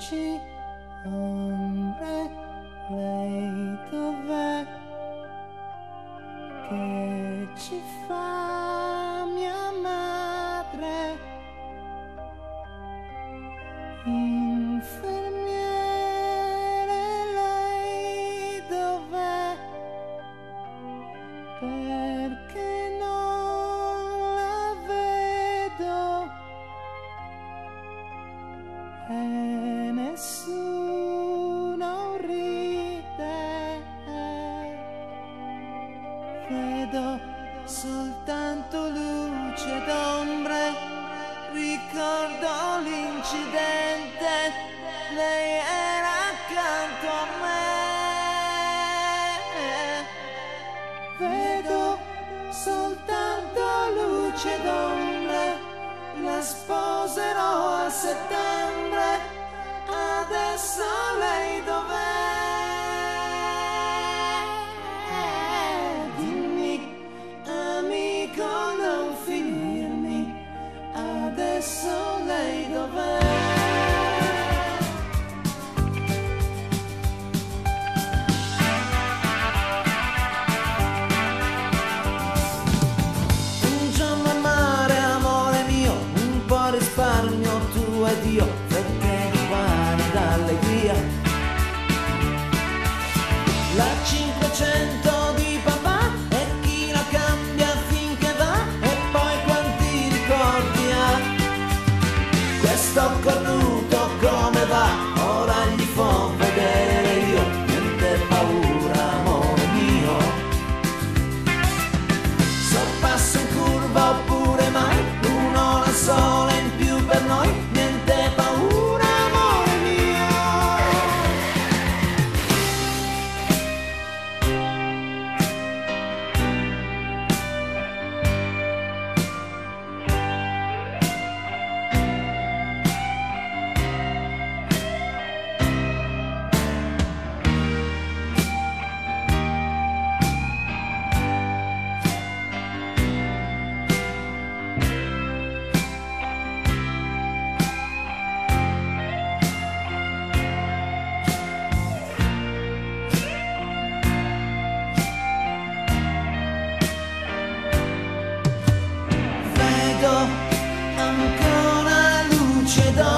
luci, ombre, lei dov'è? Che ci fa mia madre? Infermiere, lei dov'è? Perché non la vedo? E nessuno ride. Vedo soltanto luce ed ombre. Ricordo l'incidente. Lei era accanto a me. Vedo soltanto luce ed ombre, la sposerò a settembre, adesso lei dov'è? Dimmi, amico, non finirmi, adesso lei dov'è? Un giorno amore mio, un po' risparmio tu ed io, d'allegria. La 500觉得。